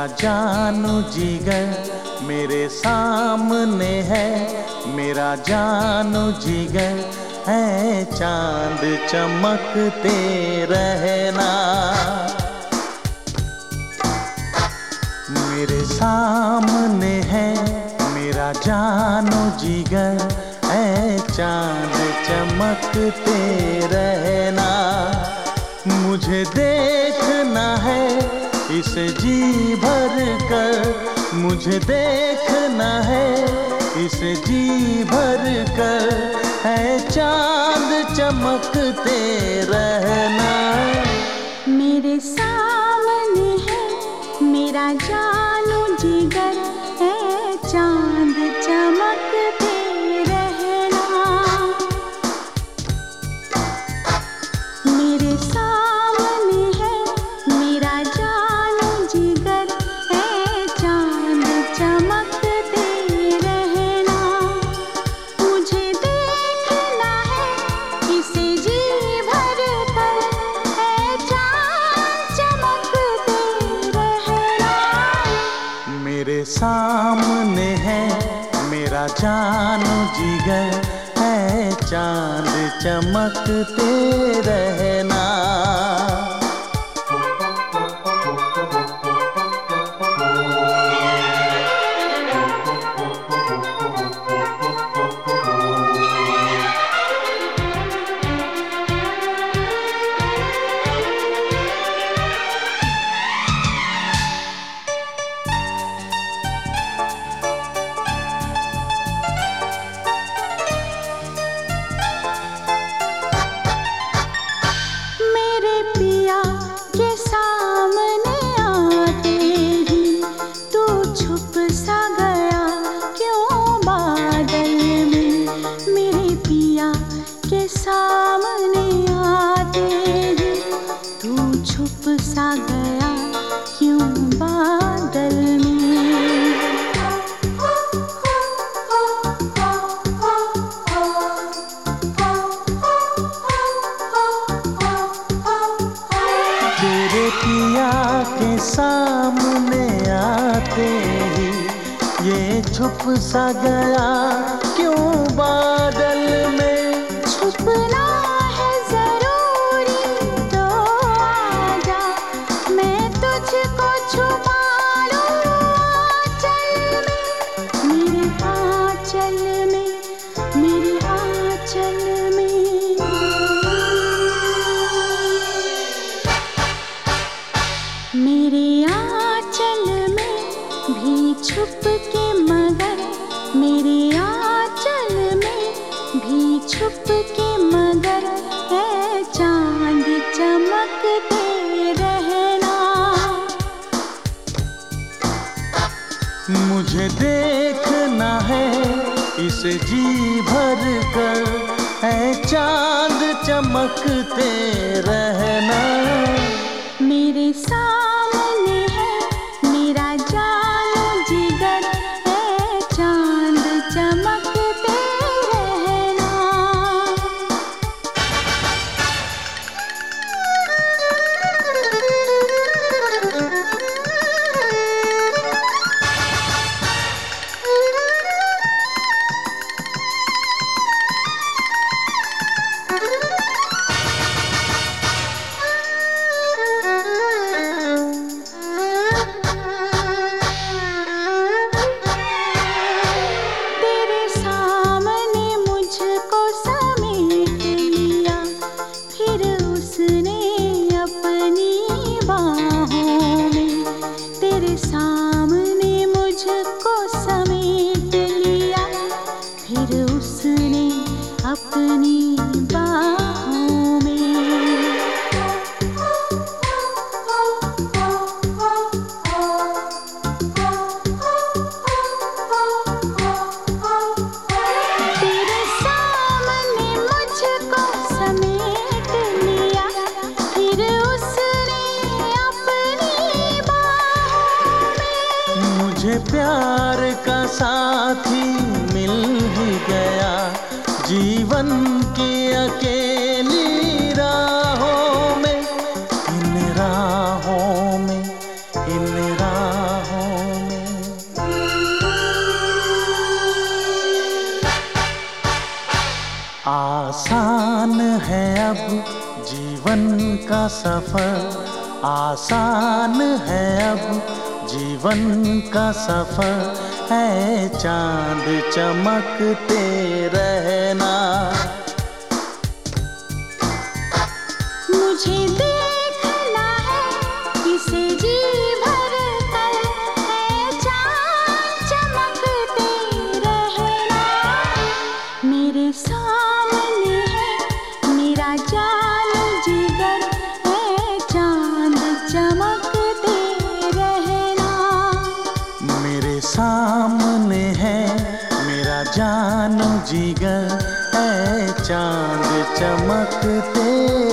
मेरा जानू जिगर मेरे सामने है। मेरा जानू जिगर है, चाँद चमकते रहना। मेरे सामने है, मेरा जानू जिगर है, चाँद चमकते रहना। मुझे है इस जी भर कर मुझे देखना है। इस जी भर कर है चाँद चमकते रहना। मेरे सामने है, मेरा जानू सामने है मेरा जानू जिगर है चाँद चमकते रहना सा गया क्यों बादल के सामने आते ही ये छुप सा गया क्यों बादल के मगर है, चाँद चमकते रहना। मुझे देखना है इसे जी भर कर है चाँद चमकते रहना मुझे प्यार का साथी मिल ही गया। जीवन की अकेली राहों में, इन राहों में, इन राहों में। आसान है अब जीवन का सफ़र, आसान है अब जीवन का सफ़र। है चाँद चमकते रहे। सामने है मेरा जान जिगर है चाँद चमकते